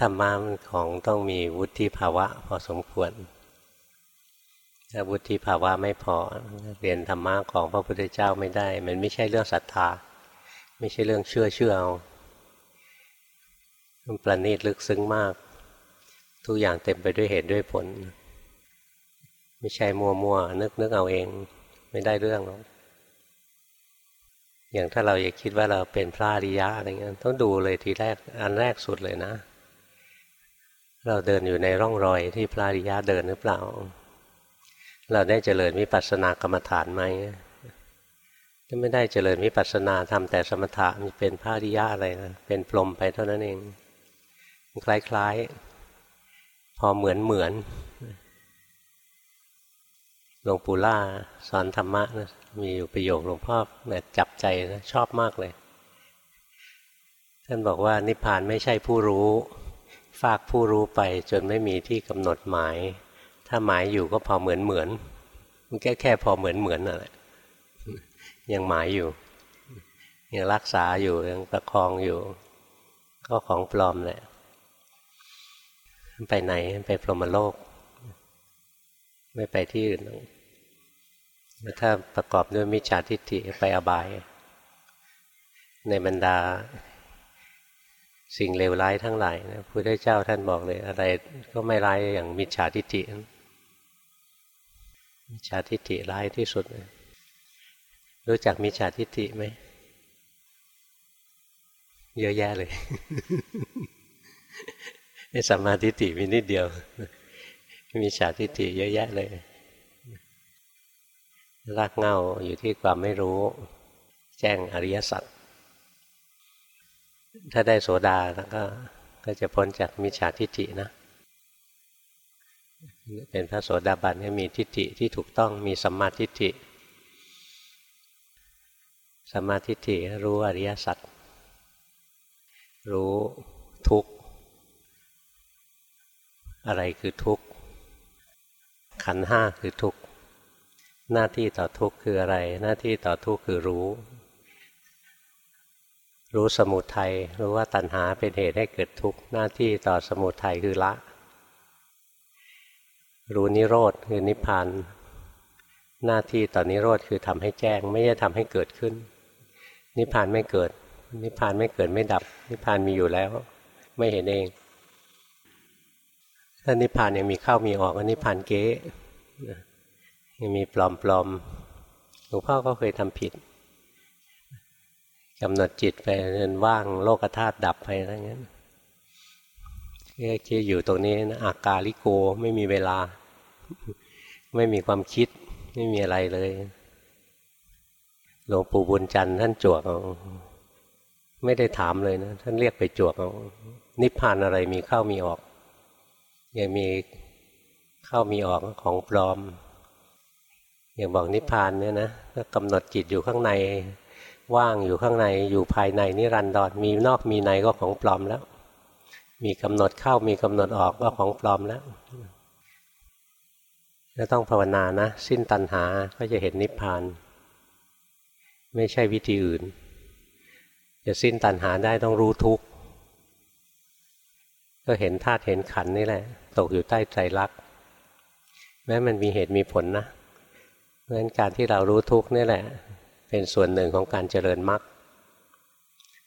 ธรรมะของต้องมีวุฒิภาวะ พอสมควร ถ้าวุฒิภาวะไม่พอเรียนธรรมะของพระพุทธเจ้าไม่ได้ มันไม่ใช่เรื่องศรัทธา ไม่ใช่เรื่องเชื่อเชื่อเอามันประณีตลึกซึ้งมาก ทุกอย่างเต็มไปด้วยเหตุด้วยผล ไม่ใช่มัวมัวนึกนึกเอาเอง ไม่ได้เรื่องหรอกอย่างถ้าเราอยากคิดว่าเราเป็นพระอริยะอะไรเงี้ยต้องดูเลยทีแรกอันแรกสุดเลยนะ เราเดินอยู่ในร่องรอยที่พระอริยะเดินหรือเปล่า เราได้เจริญวิปัสสนากรรมฐานไหมถ้าไม่ได้เจริญวิปัสสนาทำแต่สมถะมันเป็นพระอริยะอะไรนะเป็นพรหมไปเท่านั้นเอง คล้ายๆ พอเหมือนเหมือนหลวงปู่ล่าสอนธรรมะนะมีอยู่ประโยคหลวงพ่อแบบจับใจนะชอบมากเลย ท่านบอกว่านิพพานไม่ใช่ผู้รู้ ฝากผู้รู้ไปจนไม่มีที่กำหนดหมาย ถ้าหมายอยู่ก็พอเหมือนเหมือนมันแค่แค่พอเหมือนเหมือนนั่นแหละยังหมายอยู่ยังรักษาอยู่ยังประคองอยู่ ก็ของปลอมแหละ ไปไหนไปพรหมโลก ไม่ไปที่อื่นถ้าประกอบด้วยมิจฉาทิฏฐิไปอบาย ในบรรดา สิ่งเลวร้ายทั้งหลายนะพระเจ้าท่านบอกเลย อะไรก็ไม่ร้ายอย่างมิจฉาทิฏฐิมิจฉาทิฏฐิร้ายที่สุด รู้จักมิจฉาทิฏฐิไหมเยอะแยะเลยสัมมาทิฏฐิมีนิดเดียวมิจฉาทิฏฐิเยอะแยะเลย รากเงาอยู่ที่ความไม่รู้ แจ้งอริยสัจ ถ้าได้โสดาแล้วก็ก็จะพ้นจากมิจฉาทิฏฐินะ เป็นพระโสดาบันก็มีทิฏฐิที่ถูกต้องมีสัมมาทิฏฐิสัมมาทิฏฐิรู้อริยสัจรู้ทุกข์ อะไรคือทุกข์ ขันห้าคือทุกข์ หน้าที่ต่อทุกข์คืออะไร หน้าที่ต่อทุกข์คือรู้ รู้สมุทัยรู้ว่าตัณหาเป็นเหตุให้เกิดทุกข์หน้าที่ต่อสมุทัยคือละ รู้นิโรธคือนิพพานหน้าที่ต่อนิโรธคือทำให้แจ้ง ไม่ใช่ทำให้เกิดขึ้น นิพพานไม่เกิด นิพพานไม่เกิดไม่ดับ นิพพานมีอยู่แล้ว ไม่เห็นเองถ้านิพพานยังมีเข้ามีออกนิพพานเก๊ยังมีปลอมปลอมหลวงพ่อก็เคยทำผิด กำหนดจิตไปจนว่างโลกธาตุดับไปอะไรเงี้ยที่อยู่ตรงนี้นะอากาลิโกไม่มีเวลา ไม่มีความคิด ไม่มีอะไรเลยหลวงปู่บุญจันทร์ท่านจวกไม่ได้ถามเลยนะ ท่านเรียกไปจวกนิพพานอะไรมีเข้ามีออก ยังมีเข้ามีออกของปลอม อย่างบอกนิพพานเนี่ยนะก็กำหนดจิตอยู่ข้างใน ว่างอยู่ข้างในอยู่ภายในนิรันดรมีนอกมีในก็ของปลอมแล้ว มีกำหนดเข้ามีกำหนดออกก็ของปลอมแล้วก็ต้องภาวนานะ สิ้นตัณหาก็จะเห็นนิพพาน ไม่ใช่วิธีอื่น จะสิ้นตัณหาได้ต้องรู้ทุกข์ก็เห็นธาตุเห็นขันนี่แหละ ตกอยู่ใต้ใจรักแม้มันมีเหตุมีผลนะเพราะฉะนั้นการที่เรารู้ทุกข์นี่แหละ เป็นส่วนหนึ่งของการเจริญมรรค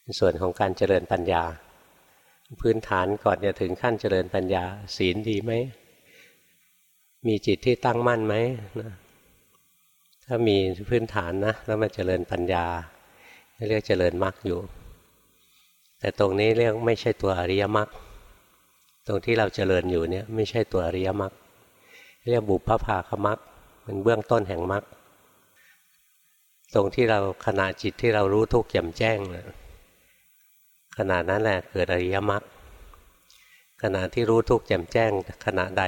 เป็นส่วนของการเจริญปัญญา พื้นฐานก่อนจะถึงขั้นเจริญปัญญา ศีลดีไหม มีจิตที่ตั้งมั่นไหมนะถ้ามีพื้นฐานนะแล้วมาเจริญปัญญาเรียกเจริญมรรคอยู่ แต่ตรงนี้เรียกไม่ใช่ตัวอริยมรรคตรงที่เราเจริญอยู่เนี่ยไม่ใช่ตัวอริยมรรคเรียกบุพภาคมรรคเป็นเบื้องต้นแห่งมรรค ตรงที่เราขณะจิตที่เรารู้ทุกข์แจ่มแจ้งนะขณะนั้นแหละเกิดอริยมรรคขณะที่รู้ทุกข์แจ่มแจ้ง ขณะใด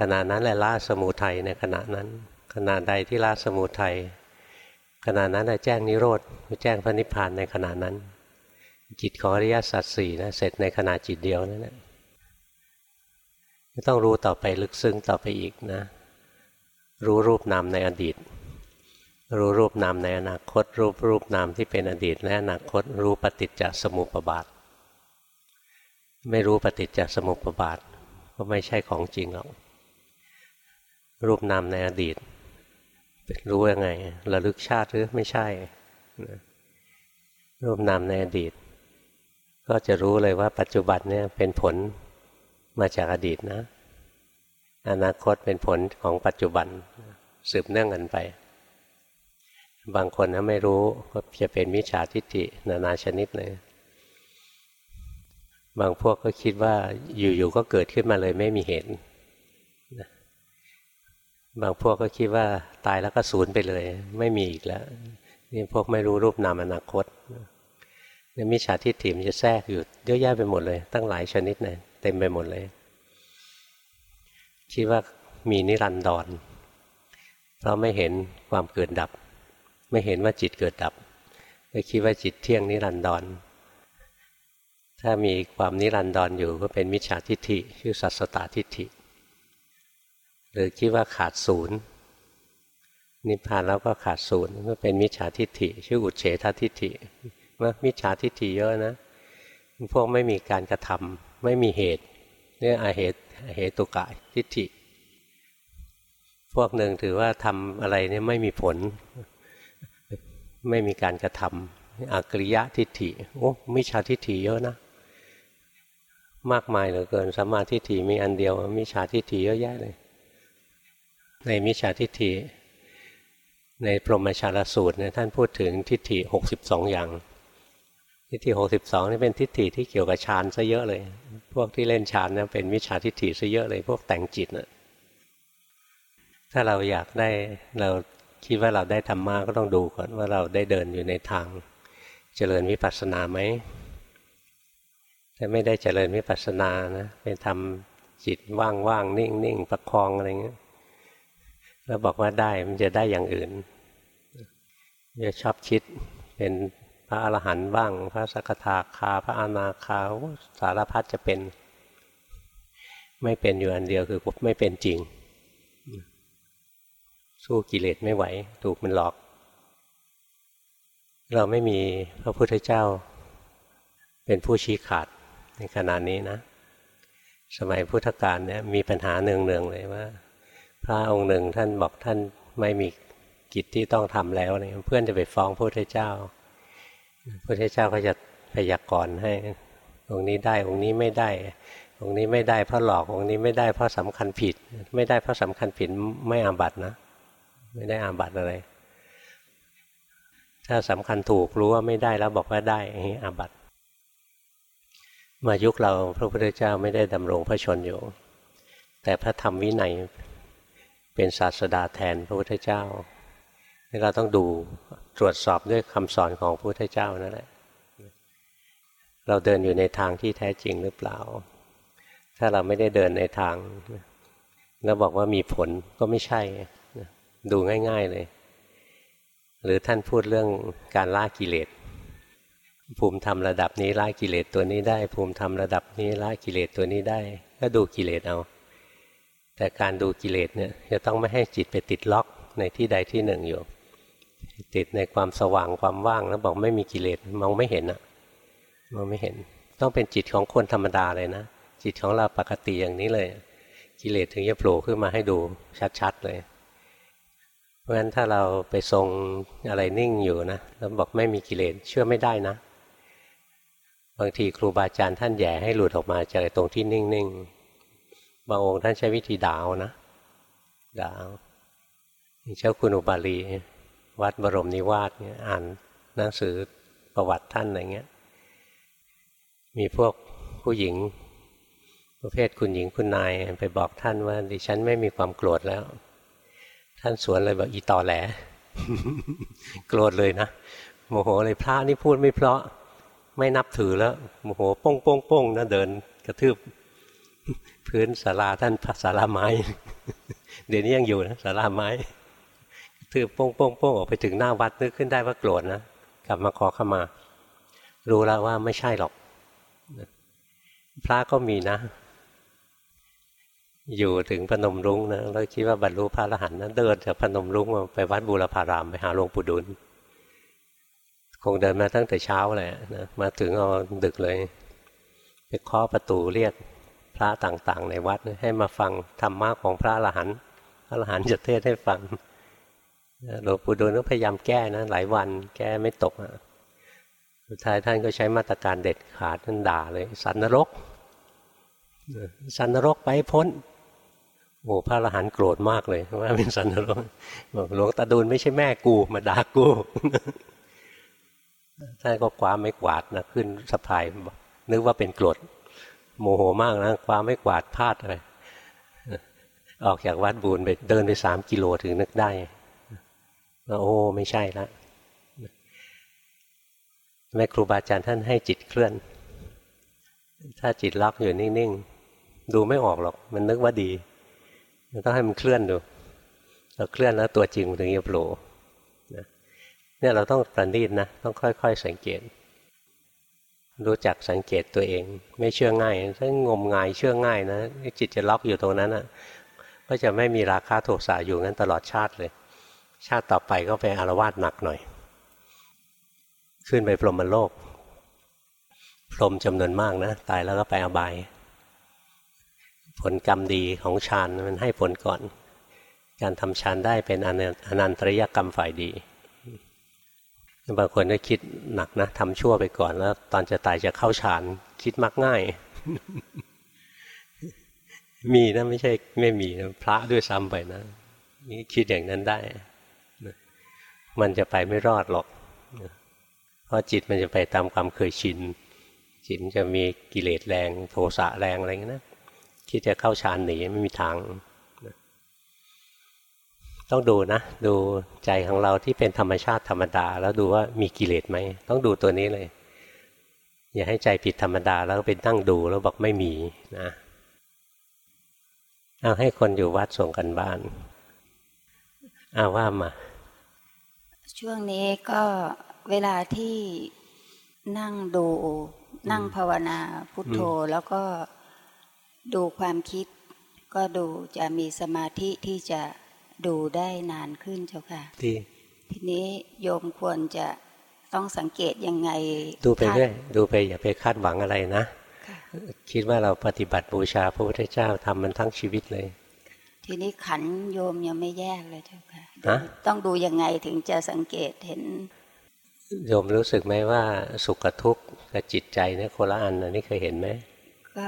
ขณะนั้นแหละละสมุทัยในขณะนั้น ขณะใดที่ละสมุทัยขณะนั้นแหละแจ้งนิโรธแจ้งพระนิพพานในขณะนั้น จิตของอริยสัจสี่นะเสร็จในขณะจิตเดียวนั่นแหละไม่ต้องรู้ต่อไปลึกซึ้งต่อไปอีกนะ รู้รูปนามในอดีต รู้รูปนามในอนาคต รูปรูปนามที่เป็นอดีตและอนาคต รู้ปฏิจจสมุปบาท ไม่รู้ปฏิจจสมุปบาท ก็ไม่ใช่ของจริงหรอกรูปนามในอดีต รู้ยังไงระลึกชาติหรือไม่ใช่ รูปนามในอดีต ก็จะรู้เลยว่าปัจจุบันเนี่ยเป็นผลมาจากอดีตนะ อนาคตเป็นผลของปัจจุบันสืบเนื่องกันไป บางคนนะไม่รู้ก็จะเป็นมิจฉาทิฏฐินานาชนิดเลย บางพวกก็คิดว่าอยู่ๆก็เกิดขึ้นมาเลยไม่มีเหตุบางพวกก็คิดว่าตายแล้วก็สูญไปเลย ไม่มีอีกแล้วนี่พวกไม่รู้รูปนามอนาคตนี่มิจฉาทิฏฐิมันจะแทรกอยู่เยอะแยะไปหมดเลย ตั้งหลายชนิดเลยเต็มไปหมดเลย คิดว่ามีนิรันดรเพราะไม่เห็นความเกิดดับ ไม่เห็นว่าจิตเกิดดับก็คิดว่าจิตเที่ยงนิรันดร ถ้ามีความนิรันดรออยู่ก็เป็นมิจฉาทิฏฐิชื่อสัสตตทิฏฐิ หรือคิดว่าขาดศูนย์นิพพานแล้วก็ขาดศูนย์ก็เป็นมิจฉาทิฏฐิ ชื่ออุเฉททิฏฐิว่ามิจฉาทิฏฐิเยอะนะพวกไม่มีการกระทำไม่มีเหตุเนี่ยอาเหตุอาเหตุกะทิฏฐิ พวกหนึ่งถือว่าทำอะไรเนี่ยไม่มีผล ไม่มีการกระทำอกริยะทิฏฐิโอ้มิจฉาทิฏฐิเยอะนะ มากมายเหลือเกินสัมมาทิฏฐิมีอันเดียวมิจฉาทิฏฐิเยอะแยะเลย ในมิจฉาทิฏฐิ ในพรหมชาลสูตรเนี่ยท่านพูดถึงทิฏฐิหกสิบสองอย่าง ทิฏฐิหกสิบสองนี่เป็นทิฏฐิที่เกี่ยวกับฌานซะเยอะเลย พวกที่เล่นฌานเนี่ยเป็นมิจฉาทิฏฐิซะเยอะเลย พวกแต่งจิตนะถ้าเราอยากได้เรา คิดว่าเราได้ธรรมะก็ต้องดูก่อนว่าเราได้เดินอยู่ในทาง เจริญวิปัสสนาไหมถ้าไม่ได้เจริญวิปัสสนานะเป็นทำจิตว่างๆนิ่งๆประคองอะไรเงี้ยแล้วบอกว่าได้มันจะได้อย่างอื่นจะชอบคิดเป็นพระอรหันต์บ้าง พระสกทาคา พระอนาคาสารพัดจะเป็น ไม่เป็นอยู่อันเดียวคือไม่เป็นจริง สู้กิเลสไม่ไหว ถูกมันหลอก เราไม่มีพระพุทธเจ้า เป็นผู้ชี้ขาดในขณะนี้นะ สมัยพุทธกาลเนี่ยมีปัญหาเนืองๆเลยว่า พระองค์หนึ่งท่านบอกท่านไม่มีกิจที่ต้องทำแล้วเนี่ยเพื่อนจะไปฟ้องพระพุทธเจ้าพระพุทธเจ้าก็จะพยากรณ์ให้องค์นี้ได้องค์นี้ไม่ได้องค์นี้ไม่ได้เพราะหลอกองค์นี้ไม่ได้เพราะสำคัญผิด ไม่ได้เพราะสำคัญผิดไม่อาบัตนะ ไม่ได้อาบัตอะไร ถ้าสำคัญถูกรู้ว่าไม่ได้แล้วบอกว่าได้อี้อาบัตมายุคเราพระพุทธเจ้าไม่ได้ดำรงพระชนอยู่ แต่พระธรรมวินัยเป็นศาสดาแทนพระพุทธเจ้านี่เราต้องดูตรวจสอบด้วยคำสอนของพระพุทธเจ้านั่นแหละเราเดินอยู่ในทางที่แท้จริงหรือเปล่า ถ้าเราไม่ได้เดินในทาง แล้วบอกว่ามีผลก็ไม่ใช่ ดูง่าย ๆเลย หรือท่านพูดเรื่องการล่ากิเลสภูมิธรรมระดับนี้ล่ากิเลสตัวนี้ได้ ภูมิธรรมระดับนี้ล่ากิเลสตัวนี้ได้ ก็ดูกิเลสเอา แต่การดูกิเลสเนี่ยจะต้องไม่ให้จิตไปติดล็อกในที่ใดที่หนึ่งอยู่ ติดในความสว่างความว่างแล้วบอกไม่มีกิเลสมองไม่เห็นอะมองไม่เห็น ต้องเป็นจิตของคนธรรมดาเลยนะจิตของเราปกติอย่างนี้เลย กิเลสถึงจะโผล่ขึ้นมาให้ดูชัดๆเลย เพราะฉะนั้นถ้าเราไปทรงอะไรนิ่งอยู่นะแล้วบอกไม่มีกิเลสเชื่อไม่ได้นะ บางทีครูบาอาจารย์ท่านแย่ให้หลุดออกมาจากตรงที่นิ่งๆ บางองค์ท่านใช้วิธีดาวนะดาวเจ้าคุณอุบาลี วัดบรมนิวาสเนี่ยอ่านหนังสือประวัติท่านอะไรเงี้ย มีพวกผู้หญิงประเภทคุณหญิงคุณนายไปบอกท่านว่าดิฉันไม่มีความโกรธแล้ว ท่านสวนเลยบอกอีต่อแหลโกรธเลยนะโมโหเลยพระนี่พูดไม่เพราะ ไม่นับถือแล้วโมโหป้งป้งป้งนะเดินกระทืบพื้นศาลาท่านศาลาไม้ เดี๋ยวนี้ยังอยู่นะศาลาไม้ถือโป้งโป้งโป้งออกไปถึงหน้าวัดนึกขึ้นได้ว่าโกรธนะกลับมาขอขมา รู้แล้วว่าไม่ใช่หรอก พระก็มีนะ อยู่ถึงพนมรุ้งนะแล้วคิดว่าบรรลุพระอรหันต์นะเดินจากพนมรุ้งมาไปวัดบูรพารามไปหาหลวงปู่ดุล คงเดินมาตั้งแต่เช้าเลยนะมาถึงเอาดึกเลยไปไปเคาะประตูเรียกพระต่างๆ ในวัดให้มาฟังธรรมะของพระอรหันต์พระอรหันต์จะเทศให้ฟังหลวงปู่ดูลก็พยายามแก้นะหลายวันแก้ไม่ตกสุดท้ายท่านก็ใช้มาตรการเด็ดขาดท่านด่าเลย สันนรก สันนรกไปพ้น โอ้พระอรหันต์โกรธมากเลยว่าเป็นสันนรกบอกหลวงตาดูลไม่ใช่แม่กูมาด่ากูท่านก็คว้าไม้กวาดนะขึ้นสะพายนึกว่าเป็นกรดโมโหมากนะคว้าไม้กวาดพลาดเลยออกจากวัดบูนไปเดินไปสามกิโลถึงนึกได้ว่าโอ้ไม่ใช่ละแม่ครูบาอาจารย์ท่านให้จิตเคลื่อน ถ้าจิตล็อกอยู่นิ่ง ๆ ดูไม่ออกหรอก มันนึกว่าดี ต้องให้มันเคลื่อนดูเราเคลื่อนแล้วตัวจริงมันถึงจะโผล่เนี่ยเราต้องประณีตนะต้องค่อยๆ สังเกต รู้จักสังเกตตัวเอง ไม่เชื่อง่ายถ้างมงายเชื่อง่ายนะจิตจะล็อกอยู่ตรงนั้นอะก็จะไม่มีราคาโทสะอยู่งั้นตลอดชาติเลย ชาติต่อไปก็ไปอารวาสหนักหน่อย ขึ้นไปพรหมโลกพรหมจำนวนมากนะ ตายแล้วก็ไปอบาย ผลกรรมดีของฌานมันให้ผลก่อน การทำฌานได้เป็นอนันตริยกรรมฝ่ายดี บางคนก็คิดหนักนะทำชั่วไปก่อนแล้ว ตอนจะตายจะเข้าฌานคิดมักง่าย มีนะไม่ใช่ไม่มีนะพระด้วยซ้ำไปนะนี่คิดอย่างนั้นได้ มันจะไปไม่รอดหรอก เพราะจิตมันจะไปตามความเคยชินจิตจะมีกิเลสแรง โทสะแรงอะไรเงี้ยนะ คิดจะเข้าฌานหนีไม่มีทาง ต้องดูนะ ดูใจของเราที่เป็นธรรมชาติธรรมดา แล้วดูว่ามีกิเลสไหม ต้องดูตัวนี้เลย อย่าให้ใจผิดธรรมดาแล้วเป็นตั้งดูแล้วบอกไม่มีนะเอาให้คนอยู่วัดส่งกันบ้านเอาว่ามา ช่วงนี้ก็เวลาที่นั่งดูนั่งภาวนาพุทโธแล้วก็ ดูความคิด ก็ดูจะมีสมาธิที่จะดูได้นานขึ้นเจ้าค่ะทีทีนี้โยมควรจะต้องสังเกตยังไง ดูไปเรื่อยดูไปอย่าไปคาดหวังอะไรนะคิดว่าเราปฏิบัติบูชาพระพุทธเจ้าทำมันทั้งชีวิตเลย ทีนี้ขันโยมยังไม่แยกเลยเจ้าค่ะ ต้องดูยังไงถึงจะสังเกตเห็น โยมรู้สึกไหมว่าสุขกับทุกข์กับจิตใจเนี่ยคนละอันอันนี้เคยเห็นไหมก็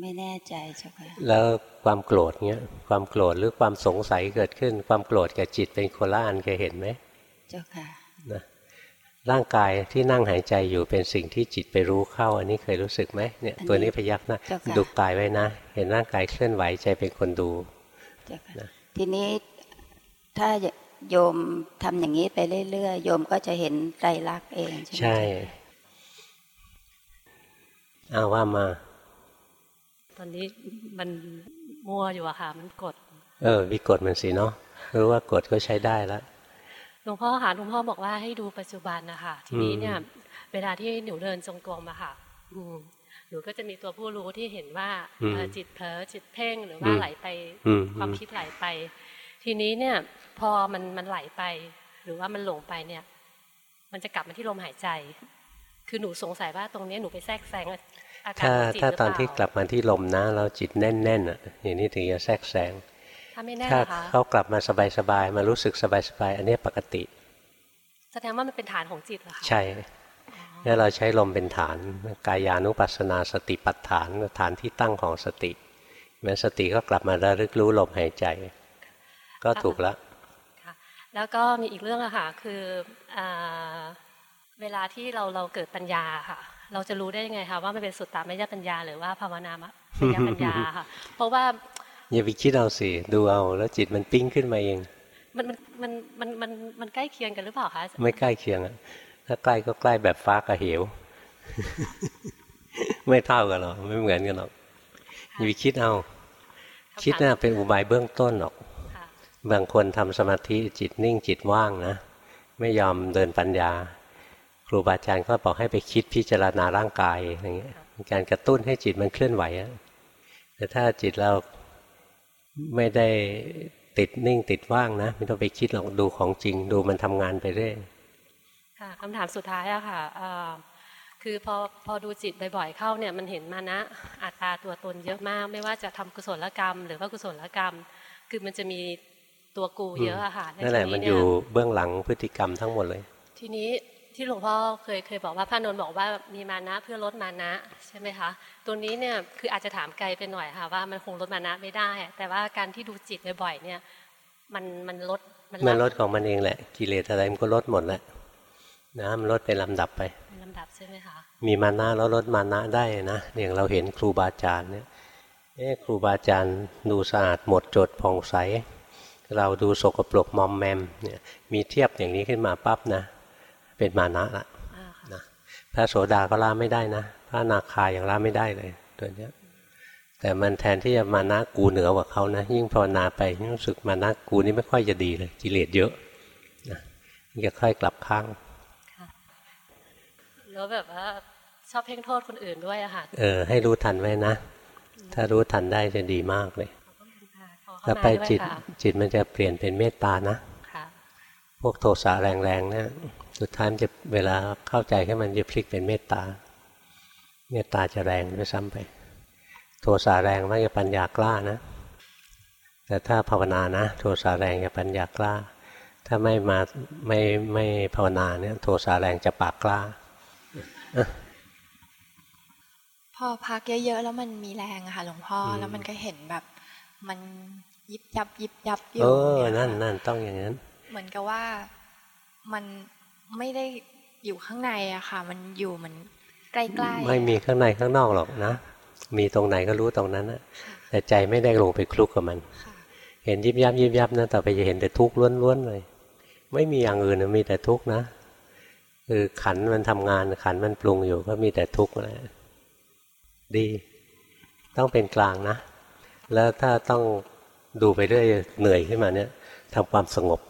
ไม่แน่ใจเจ้าค่ะแล้วความโกรธเนี้ย ความโกรธหรือความสงสัยเกิดขึ้น ความโกรธกับจิตเป็นโคละอันเคยเห็นไหมเจ้าค่ะนะร่างกายที่นั่งหายใจอยู่เป็นสิ่งที่จิตไปรู้เข้า อันนี้เคยรู้สึกไหมเนี่ยตัวนี้พยักหน้าดูกายไว้นะ เห็นร่างกายเคลื่อนไหวใจเป็นคนดูนะทีนี้ถ้าโยมทำอย่างนี้ไปเรื่อยๆโยมก็จะเห็นใจรักเองใช่ไหมใช่เอาว่ามาต อนนี้มันมัวอยู่อะค่ะ มันกด เออ มีกดมันสิเนาะรู้ว่ากดก็ใช้ได้แล้วหลวงพ่อค่ะหลวงพ่อบอกว่าให้ดูปัจจุบันนะคะทีนี้เนี่ย เวลาที่หนูเดินจงกรมอะค่ะหนูก็จะมีตัวผู้รู้ที่เห็นว่าจิตเผลอจิตเพ่งหรือว่าไหลไปความคิดไหลไป ทีนี้เนี่ย พอมันมันไหลไป หรือว่ามันหลงไปเนี่ย มันจะกลับมาที่ลมหายใจ คือหนูสงสัยว่าตรงนี้หนูไปแทรกแซง ถ้าถ้าตอนที่กลับมาที่ลมนะเราจิตแน่นๆอะอย่างนี้ถึงจะแทรกแซงถ้าไม่แน่ถ้าเขากลับมาสบายๆมารู้สึกสบายๆอันนี้ปกติแสดงว่ามันเป็นฐานของจิตเหรอคะใช่แล้วเราใช้ลมเป็นฐานกายานุปัสสนาสติปัฏฐานฐานที่ตั้งของสติแม้สติก็กลับมาระลึกรู้ลมหายใจ ก็ถูกแล้วแล้วก็มีอีกเรื่องอะค่ะคือเวลาที่เราเราเกิดปัญญาค่ะ เราจะรู้ได้ยังไงคะว่ามันเป็นสุตตามยปัญญา หรือว่าภาวนามยปัญญาค่ะ เพราะว่าอย่าไปคิดเอาสิดูเอาแล้วจิตมันปิ้งขึ้นมาเอง มันมันมันมันมันใกล้เคียงกันหรือเปล่าคะไม่ใกล้เคียงอะถ้าใกล้ก็ใกล้แบบฟ้ากับเหว ไม่เท่ากันหรอกไม่เหมือนกันหรอกอย่าไปคิดเอา คิดน่ะเป็นอุบายเบื้องต้นหรอกบางคนทำสมาธิจิตนิ่งจิตว่างนะ ไม่ยอมเดินปัญญาค รูบาอาจารย์ก็บอกให้ไปคิดพิจารณาร่างกายอย่างเงี้ยการกระตุ้นให้จิตมันเคลื่อนไหวแต่ถ้าจิตเราไม่ได้ติดนิ่งติดว่างนะไม่ต้องไปคิดหรอกดูของจริง ดูมันทำงานไปเรื่อยค่ะคำถามสุดท้ายอะค่ะคือพอพอดูจิตบ่อยๆเข้าเนี่ยมันเห็นมานะอัตตาตัวตนเยอะมาก ไม่ว่าจะทำกุศลกรรม หรือว่ากุศลกรรม คือมันจะมีตัวกูเยอะอะค่ะนั่นแหละทีมันเอยู่เบื้องหลังพฤติกรรมทั้งหมดเลย ทีนี้ ที่หลวงพ่อเคยเคยบอกว่าพระนนท์บอกว่ามีมานะเพื่อลดมานะใช่ไหมคะตัวนี้เนี่ยคืออาจจะถามไกลไปหน่อยค่ะว่ามันคงลดมานะไม่ได้ แต่ว่าการที่ดูจิตบ่อยๆเนี่ยมันมันลดมันลดของมันเองแหละกิเลสอะไรมันก็ลดหมดแหละนะมันลดเป็นลำดับไปเป็นลำดับใช่ไหมคะมีมานะแล้วลดมานะได้นะอย่างเราเห็นครูบาอาจารย์เนี่ยเอ๊ะครูบาอาจารย์ดูสะอาดหมดจดผ่องใสเราดูสกปรกมอมแมมเนี่ยมีเทียบอย่างนี้ขึ้นมาปั๊บนะ เป็นมานะละอ่าค่ะนะพระโสดาก็ละไม่ได้นะ พระอนาคายังละไม่ได้เลยตัวเนี้ยแต่มันแทนที่จะมานะกูเหนือกว่าเขานะ ยิ่งภาวนาไปยิ่งรู้สึกมานะกูนี่ไม่ค่อยจะดีเลยกิเลสเยอะนะจะค่อยกลับข้างแล้วแบบว่าชอบเพ่งโทษคนอื่นด้วยอะค่ะเออให้รู้ทันไว้นะ ถ้ารู้ทันได้จะดีมากเลยขอเข้าแล้วมาไปด้วยจิตค่ะจิตมันจะเปลี่ยนเป็นเมตตานะค่ะ พวกโทสะแรงๆเนี่ยสุดท้ายมันจะเวลาเข้าใจให้มันจะพลิกเป็นเมตตา เมตตาจะแรงด้วยซ้ำไป โทสะแรงมักจะปัญญากล้านะ แต่ถ้าภาวนานะ โทสะแรงจะปัญญากล้า ถ้าไม่มาไม่ไม่ภาวนาเนี่ยโทสะแรงจะปากกล้า พอพักเยอะๆแล้วมันมีแรงอะค่ะหลวงพ่ออมแล้วมันก็เห็นแบบ มันยิบยับยิบยับอเอยู่อเยนั่นค่ะนั่นต้องอย่างนั้น เหมือนกับว่ามันไม่ได้อยู่ข้างในอะค่ะ มันอยู่เหมันใกล้ๆไม่มีข้างในข้างนอกหรอกนะ มีตรงไหนก็รู้ตรงนั้นนะแต่ใจไม่ได้ลงไปคลุกกับมันค่ะเห็นยิบยับยิบยับนะต่อไปจะเห็นแต่ทุกข์ล้วนๆเลย ไม่มีอย่างอื่นนะมีแต่ทุกข์นะคือขันธ์มันทำงานขันธ์มันปรุงอยู่ก็มีแต่ทุกข์แหละดี ต้องเป็นกลางนะ แล้วถ้าต้องดูไปเรื่อยเหนื่อยขึ้นมาเนี่ยทำความสงบ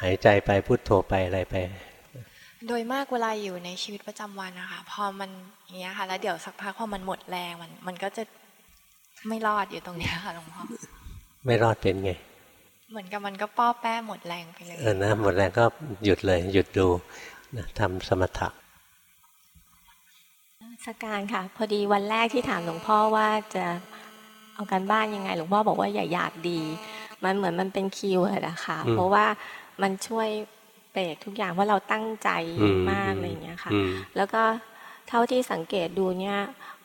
หายใจไปพุโทโธไปอะไรไป โดยมากเวลาอยู่ในชีวิตประจำวันนะคะพอมันอย่างเงี้ยค่ะ แล้วเดี๋ยวสักพักพอมันหมดแรงมันมันก็จะไม่รอดอยู่ตรงเนี้ยค่ะหลวงพ่อไม่รอดเป็นไง เหมือนกับมันก็ป้อแป้หมดแรงไปเลยเออนะหมดแรงก็หยุดเลยหยุดดูนะทำสมถะสการค่ะ พอดีวันแรกที่ถามหลวงพ่อว่าจะเอาการบ้านยังไง หลวงพ่อบอกว่าอย่าอยากดี มันเหมือนมันเป็น keyword อะค่ะอืมเพราะว่า มันช่วยเบรกทุกอย่างว่าเราตั้งใจอืมมากอะไรอย่างเงี้ยค่ะอืมแล้วก็เท่าที่สังเกตดูเนี่ย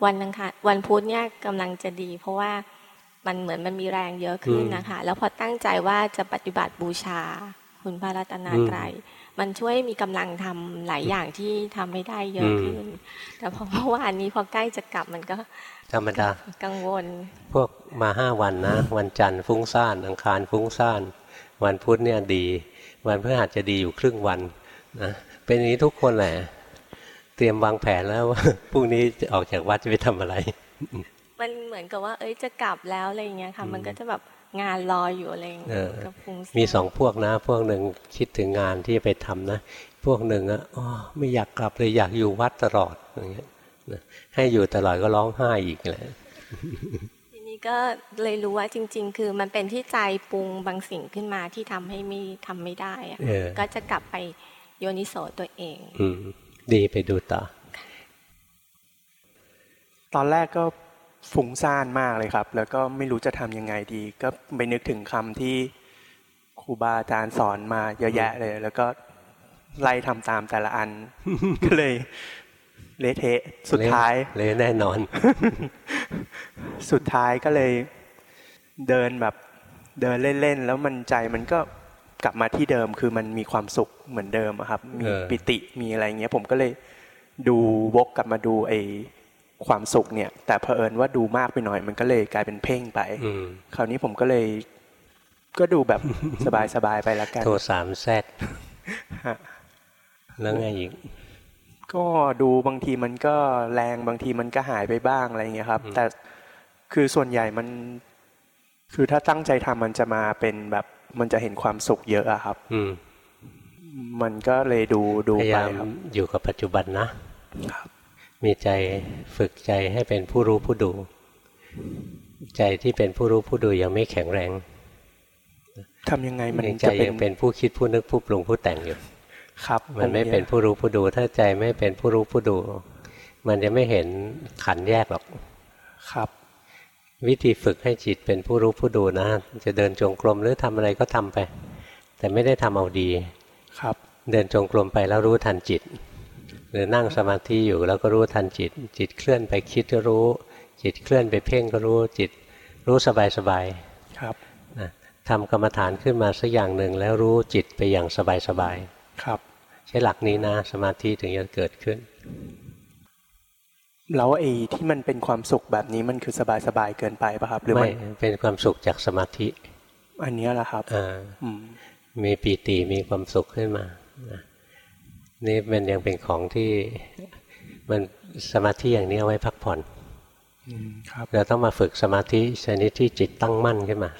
วันอังคารวันพุธเนี่ยกำลังจะดี เพราะว่ามันเหมือนมันมีแรงเยอะขึ้นนะคะ แล้วพอตั้งใจว่าจะปฏิบัติบูชาคุณพระรัตนตรัยมันช่วยมีกำลังทำหลายอย่างที่ทำไม่ได้เยอะขึ้น แต่พอเมื่อวานนี้พอใกล้จะกลับมันก็ธรรมดากังวล พวกมาห้าวันนะ วันจันทร์ฟุ้งซ่านอังคารฟุ้งซ่าน วันพุธเนี่ยดี วันพฤหัสจะดีอยู่ครึ่งวันนะเป็นอย่างนี้ทุกคนแหละ เตรียมวางแผนแล้วว่าพรุ่งนี้จะออกจากวัดจะไปทำอะไร มันเหมือนกับว่า เอ้ยจะกลับแล้วอะไรอย่างเงี้ยค่ะ มันก็จะแบบงานรออยู่อะไรอย่างเงี้เอยอก็ฟุ้งซ่านมีสองพวกนะ พวกหนึ่งคิดถึงงานที่จะไปทำนะ พวกหนึ่งอะอ๋อไม่อยากกลับเลยอยากอยู่วัดตลอดอย่างเงี้ยนะให้อยู่ตลอดก็ร้องไห้อีกแหละทีนี้ ก็เลยรู้ว่าจริง ๆ คือมันเป็นที่ใจปรุงบางสิ่งขึ้นมาที่ทำให้ไม่ทำไม่ได้อะเออก็จะกลับไปโยนิโสตัวเอง อืมดีไปดูต่อ ตอนแรกก็ฟุ้งซ่านมากเลยครับ แล้วก็ไม่รู้จะทำยังไงดี ก็ไปนึกถึงคำที่ครูบาอาจารย์สอนมาเยอะแยะเลย แล้วก็ไล่ทำตามแต่ละอัน ก็เลย เละเทะสุดท้ายเลยแน่นอน สุดท้ายก็เลยเดินแบบเดินเล่นๆแล้วมันใจมันก็กลับมาที่เดิมคือมันมีความสุขเหมือนเดิมอะครับ มีเออปิติมีอะไรเงี้ย ผมก็เลยดูวกกลับมาดูไอ้ความสุขเนี่ย แต่เผอิญว่าดูมากไปหน่อย มันก็เลยกลายเป็นเพ่งไปอืมคราวนี้ผมก็เลย ก็ดูแบบสบายๆไปแล้วกันโทรสามแซดฮะแล้วไงอีก ก็ดูบางทีมันก็แรงบางทีมันก็หายไปบ้างอะไรเงี้ยครับ แต่คือส่วนใหญ่มัน คือถ้าตั้งใจทำมันจะมาเป็นแบบมันจะเห็นความสุขเยอะอะครับ อืมมันก็เลยดูดูพยาไปยามครับอยู่กับปัจจุบันนะครับมีใจฝึกใจให้เป็นผู้รู้ผู้ดู ใจที่เป็นผู้รู้ผู้ดูยังไม่แข็งแรงทำยังไงมันยังใจจะเป็นยังเป็นผู้คิดผู้นึกผู้ปรุงผู้แต่งอยู่ ครับ มันไม่ผเป็นผู้รู้ผู้ดู ถ้าใจไม่เป็นผู้รู้ผู้ดู มันจะไม่เห็นขันธ์แยกหรอกครับ วิธีฝึกให้จิตเป็นผู้รู้ผู้ดูนะจะเดินจงกรมหรือทำอะไรก็ทำไป แต่ไม่ได้ทำเอาดีครับ เดินจงกรมไปแล้วรู้ทันจิต หรือนั่งสมาธิอยู่แล้วก็รู้ทันจิต จิตเคลื่อนไปคิดก็รู้ จิตเคลื่อนไปเพ่งก็รู้จิตรู้สบายสบายครับๆนะทำกรรมฐานขึ้นมาสักอย่างหนึ่งแล้วรู้จิตไปอย่างสบายสบาย ครับๆใช้หลักนี้นะ สมาธิถึงจะเกิดขึ้น แล้วไอ้ที่มันเป็นความสุขแบบนี้มันคือสบายๆเกินไปป่ะครับ หรือไม่มันเป็นความสุขจากสมาธิ อันเนี้ยแหละครับอ่าอืมมีปีติมีความสุขขึ้นมานะนี่มันยังเป็นของที่มันสมาธิอย่างนี้เอาไว้พักผ่อนอืมครับเราต้องมาฝึกสมาธิชนิดที่จิตตั้งมั่นขึ้นมา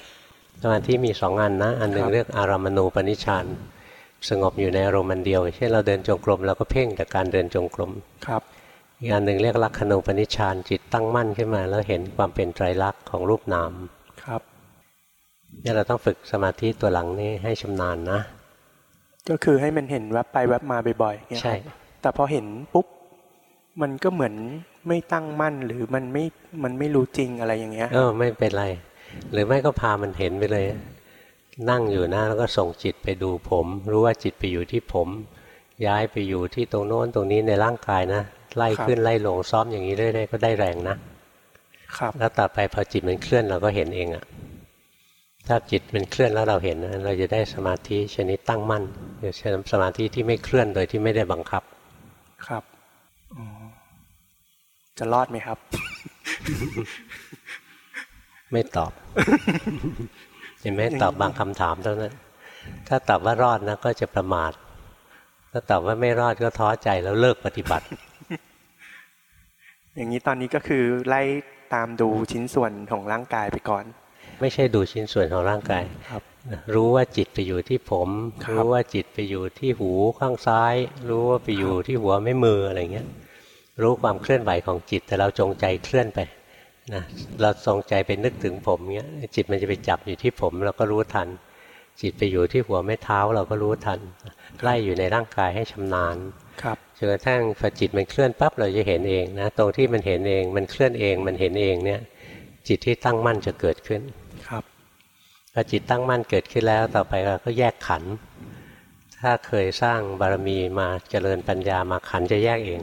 สมาธิมีสองอันนะ อันหนึ่งครับเรียกอารามณูปนิชฌาน สงบอยู่ในอารมณ์อันเดียว เช่นเราเดินจงกรมเราก็เพ่งแต่การเดินจงกรมครับอีกอันหนึ่งเรียกลักขณูปนิชฌานจิตตั้งมั่นขึ้นมา แล้วเห็นความเป็นไตรลักษณ์ของรูปนามครับเนี่ยเราต้องฝึกสมาธิตัวหลังนี้ให้ชำนาญนะ ก็คือให้มันเห็นแวบไปแวบมาบ่อยๆเนี่ยใช่ครับแต่พอเห็นปุ๊บมันก็เหมือนไม่ตั้งมั่นหรือมันไม่มันไม่รู้จริงอะไรอย่างเงี้ยเออไม่เป็นไร หรือไม่ก็พามันเห็นไปเลย นั่งอยู่นะแล้วก็ส่งจิตไปดูผม รู้ว่าจิตไปอยู่ที่ผม ย้ายไปอยู่ที่ตรงโน้นตรงนี้ในร่างกายนะ ไล่ครับขึ้นไล่ลงซ้อมอย่างนี้เรื่อยๆก็ได้แรงนะครับแล้วต่อไปพอจิตมันเคลื่อนเราก็เห็นเองอะถ้าจิตมันเคลื่อนแล้วเราเห็นนะเราจะได้สมาธิชนิดตั้งมั่นคือสมาธิที่ไม่เคลื่อนโดยที่ไม่ได้บังคับ ครับอ๋อจะรอดไหมครับ ไม่ตอบ เห็นไหมตอบบางคำถามเท่านั้น ถ้าตอบว่ารอดนะก็จะประมาท ถ้าตอบว่าไม่รอดก็ท้อใจแล้วเลิกปฏิบัติ อย่างนี้ตอนนี้ก็คือไล่ตามดูชิ้นส่วนของร่างกายไปก่อน ไม่ใช่ดูชิ้นส่วนของร่างกายครับรู้ว่าจิตไปอยู่ที่ผมครับรู้ว่าจิตไปอยู่ที่หูข้างซ้าย รู้ว่าไปอยู่ที่หัวไม่มืออะไรเงี้ย รู้ความเคลื่อนไหวของจิตแต่เราจงใจเคลื่อนไป นะเราจงใจไปนึกถึงผมเงี้ยจิตมันจะไปจับอยู่ที่ผมเราก็รู้ทัน จิตไปอยู่ที่หัวไม่เท้าเราก็รู้ทันไล่อยู่ในร่างกายให้ชำนาญครับจนกระทั่งพอจิตมันเคลื่อนปั๊บเราจะเห็นเองนะตรงที่มันเห็นเองมันเคลื่อนเองมันเห็นเองเนี่ย จิตที่ตั้งมั่นจะเกิดขึ้นครับพอจิตตั้งมั่นเกิดขึ้นแล้วต่อไปเราก็แยกขันธ์ถ้าเคยสร้างบารมีมาเจริญปัญญามาขันธ์จะแยกเอง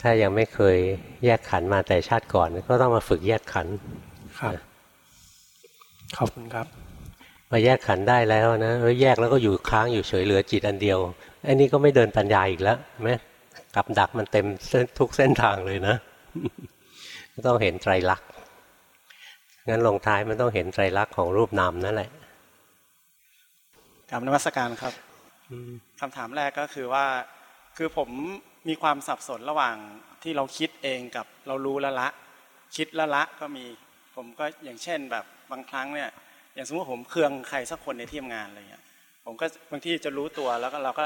ถ้ายังไม่เคยแยกขันธ์มาแต่ชาติก่อน ก็ต้องมาฝึกแยกขันธ์ครับขอบคุณครับ มาแยกขันธ์ได้แล้วนะแล้วแยกแล้วก็อยู่ค้างอยู่เฉยเหลือจิตอันเดียวอันนี้ก็ไม่เดินปัญญาอีกแล้วเห็นไหมกับดักมันเต็มเส้นทุกเส้นทางเลยนะก็ต้องเห็นไตรลักษณ์งั้นลงท้ายมันต้องเห็นไตรลักษณ์ของรูปนามนั่นแหละกราบนมัสการครับคำถามแรกก็คือว่า คือผม มีความสับสนระหว่างที่เราคิดเองกับเรารู้และละ คิดและละก็มี ผมก็อย่างเช่นแบบบางครั้งเนี่ย อย่างสมมติผมเคืองใครสักคนในที่ทำงานอะไรเงี้ย ผมก็บางทีจะรู้ตัวแล้วก็เราก็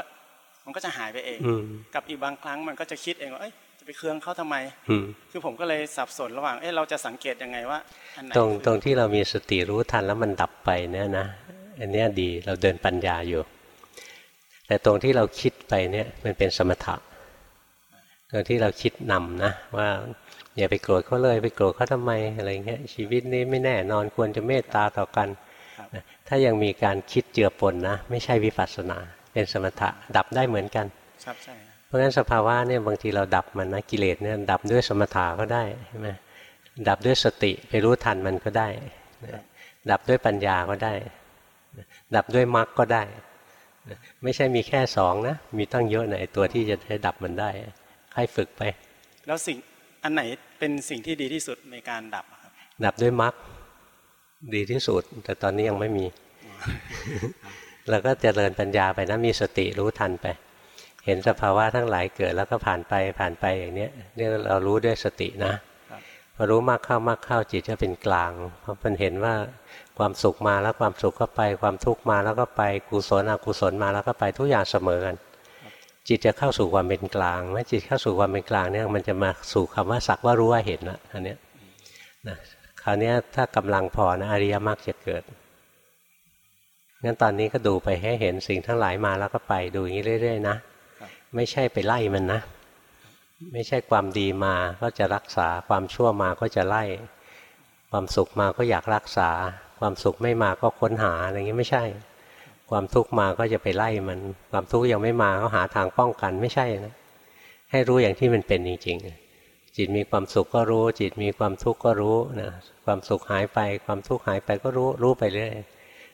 มันก็จะหายไปเองอืมกับอีกบางครั้งมันก็จะคิดเองว่าเอ้ยจะไปเคืองเขาทำไมอืมคือผมก็เลยสับสนระหว่างเอ้ยเราจะสังเกตยังไงว่าอันไหนตรงคือตรงที่เรามีสติรู้ทันแล้วมันดับไปเนี่ยนะอันเนี้ยดีเราเดินปัญญาอยู่ แต่ตรงที่เราคิดไปเนี่ยมันเป็นสมถะ ตรงที่เราคิดนำนะว่าอย่าไปโกรธเขาเลยไปโกรธเขาทำไมอะไรเงี้ยชีวิตนี้ไม่แน่นอนควรจะเมตตาต่อกันนะถ้ายังมีการคิดเจือปนนะ ไม่ใช่วิปัสสนา เป็นสมถะดับได้เหมือนกันครับใช่เพราะฉะนั้นสภาวะเนี่ยบางทีเราดับมันนะกิเลสเนี่ยดับด้วยสมถะก็ได้ใช่ไหมดับด้วยสติไปรู้ทันมันก็ได้นะดับด้วยปัญญาก็ได้นะดับด้วยมรรคก็ได้นะไม่ใช่มีแค่สองนะ มีตั้งเยอะนะไอ้ตัวที่จะให้ดับมันได้ ให้ฝึกไป แล้วสิ่งอันไหนเป็นสิ่งที่ดีที่สุดในการดับอะครับ ดับด้วยมรรคดีที่สุด แต่ตอนนี้ยังไม่มี เราก็เจริญปัญญาไปนะมีสติรู้ทันไป เห็นสภาวะทั้งหลายเกิดแล้วก็ผ่านไปผ่านไปอย่างเนี้ยเนี่ยเรารู้ด้วยสตินะพอรู้มากเข้ามากเข้าจิตจะเป็นกลาง เพราะมันเห็นว่าความสุขมาแล้วความสุขก็ไป ความทุกข์มาแล้วก็ไปกุศลอกุศลมาแล้วก็ไปทุกอย่างเสมอกัน จิตจะเข้าสู่ความเป็นกลางเมื่อจิตเข้าสู่ความเป็นกลางเนี่ยมันจะมาสู่คำว่าสักว่ารู้ว่าเห็นละอันเนี้ยนะคราวนี้ถ้ากำลังพอนะอริยมรรคจะเกิดงั้นตอนนี้ก็ดูไปให้เห็นสิ่งทั้งหลายมาแล้วก็ไปดูอย่างนี้เรื่อย ๆ นะ ไม่ใช่ไปไล่มันนะ ไม่ใช่ความดีมาก็จะรักษาความชั่วมาก็จะไล่ ความสุขมาก็อยากรักษา ความสุขไม่มาก็ค้นหาอะไรอย่างนี้ไม่ใช่ ความทุกข์มาก็จะไปไล่มันความทุกข์ยังไม่มาก็หาทางป้องกันไม่ใช่นะให้รู้อย่างที่มันเป็นจริงๆ จิตมีความสุขก็รู้ จิตมีความทุกข์ก็รู้นะความสุขหายไป ความทุกข์หายไปก็รู้รู้ไปเรื่อย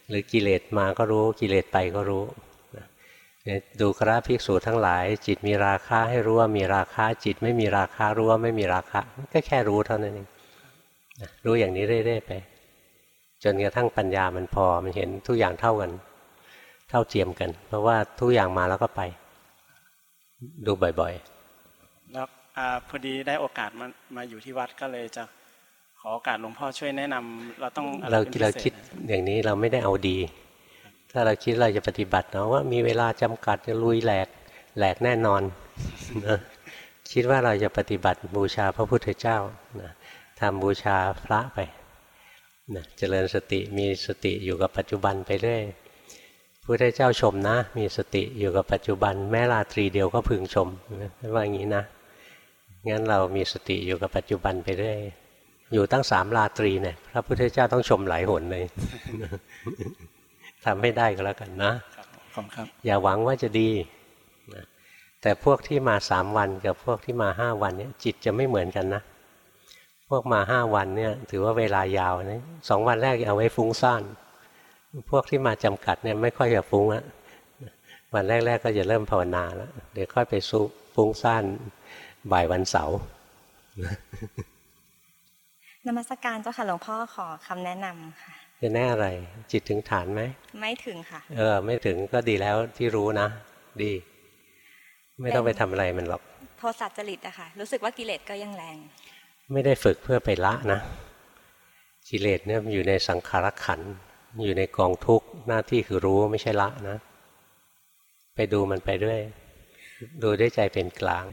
หรือกิเลสมาก็รู้กิเลสไปก็รู้ดูกราภิกษุทั้งหลาย จิตมีราคะให้รู้ว่ามีราคะจิตไม่มีราคะรู้ว่าไม่มีราคะก็แค่รู้เท่านั้นเองรู้อย่างนี้เรื่อยๆไป จนกระทั่งปัญญามันพอมันเห็นทุกอย่างเท่ากัน เท่าเทียมกัน เพราะว่าทุกอย่างมาแล้วก็ไป ดูบ่อยๆ แล้วอพอดีได้โอกาสมามาอยู่ที่วัดก็เลยจะขอโอกาสหลวงพ่อช่วยแนะนำเราต้องเราเราคิดอย่างนี้เราไม่ได้เอาดี ถ้าเราคิดเราจะปฏิบัติเนาะว่ามีเวลาจำกัดจะลุยแหลกแหลกแน่นอนนะคิดว่าเราจะปฏิบัติบูชาพระพุทธเจ้านะทำบูชาพระไปนะเจริญสติมีสติอยู่กับปัจจุบันไปเรื่อย พระพุทธเจ้าชมนะ มีสติอยู่กับปัจจุบัน แม้ราตรีเดียวก็พึงชมว่าอย่างนี้นะงั้นเรามีสติอยู่กับปัจจุบันไปเรื่อยอยู่ตั้งสามราตรีเนี่ยพระพุทธเจ้าต้องชมหลายหนเลยทำไม่ได้ก็แล้วกันนะอย่าหวังว่าจะดีแต่พวกที่มาสามวันกับพวกที่มาห้าวันเนี่ย จิตจะไม่เหมือนกันนะพวกมาห้าวันเนี่ย ถือว่าเวลายาวนะสองวันแรกเอาไว้ฟุ้งซ่าน พวกที่มาจำกัดเนี่ยไม่ค่อยจะฟุ้งละวันแรกๆก็จะเริ่มภาวนาแล้วเดี๋ยวค่อยไปสู้ฟุ้งซ่านบ่ายวันเสาร์นมัสการเจ้าค่ะหลวงพ่อขอคำแนะนำค่ะจะแน่อะไร จิตถึงฐานไหมไม่ถึงค่ะ เออ ไม่ถึงก็ดีแล้วที่รู้นะ ดี ไม่ต้องไปทำอะไรมันหรอกโทสะจริตอะค่ะ รู้สึกว่ากิเลสก็ยังแรง ไม่ได้ฝึกเพื่อไปละนะกิเลสเนี่ยอยู่ในสังขารขัน อยู่ในกองทุกหน้าที่คือรู้ไม่ใช่ละนะ ไปดูมันไปด้วย ดูด้วยใจเป็นกลาง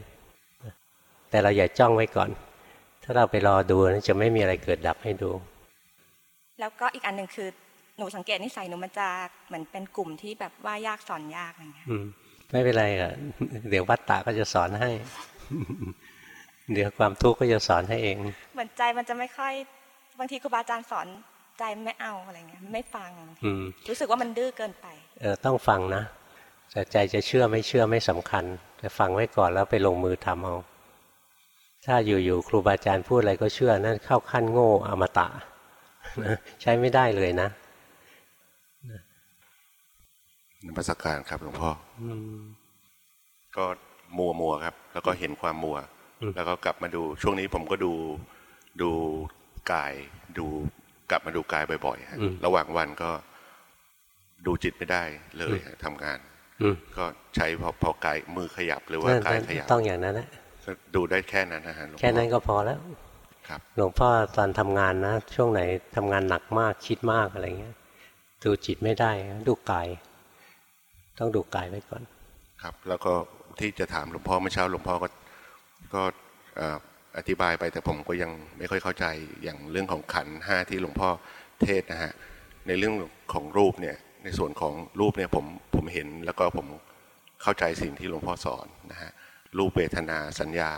แต่เราอย่าจ้องไว้ก่อน ถ้าเราไปรอดูจะไม่มีอะไรเกิดดับให้ดู แล้วก็อีกอันหนึ่งคือหนูสังเกตนิสัยหนูมันจะเหมือนเป็นกลุ่มที่แบบว่ายากสอนยากอะไรเงี้ยไม่เป็นไรอะเดี๋ยววัดตาก็จะสอนให้ เดี๋ยวความทุกข์ก็จะสอนให้เองเหมือนใจมันจะไม่ค่อยบางทีครูบาอาจารย์สอน ใจไม่เอาอะไรเงี้ยไม่ฟังรู้สึกว่ามันดื้อเกินไปเออต้องฟังนะแต่ใจจะเชื่อไม่เชื่อไม่สำคัญ แต่ฟังไว้ก่อนแล้วไปลงมือทำเอาถ้าอยู่ๆครูบาอาจารย์พูดอะไรก็เชื่อนั่นเข้าขั้นโง่อมตะใช้ไม่ได้เลยนะนมัสการครับหลวงพ่อก็มัวมัวครับ แล้วก็เห็นความมัว แล้วก็กลับมาดูช่วงนี้ผมก็ดูดูกายดู กลับมาดูกายบ่อยๆระหว่างวันก็ดูจิตไม่ได้เลยทำงานก็ใช้พอพอกายมือขยับหรือว่ากายขยับต้องอย่างนั้นแหละดูได้แค่นั้นนะฮะแค่นั้นก็พอแล้วครับหลวงพ่อตอนทำงานนะช่วงไหนทำงานหนักมากคิดมากอะไรเงี้ยดูจิตไม่ได้ดูกาย ต้องดูกายไว้ก่อน ครับ แล้วก็ที่จะถามหลวงพ่อเมื่อเช้าหลวงพ่อก็ก็ อธิบายไปแต่ผมก็ยังไม่ค่อยเข้าใจอย่างเรื่องของขันห้าที่หลวงพ่อเทศนะฮะในเรื่องของรูปเนี่ยในส่วนของรูปเนี่ยผมผมเห็นแล้วก็ผมเข้าใจสิ่งที่หลวงพ่อสอนนะฮะรูปเวทนาสัญญา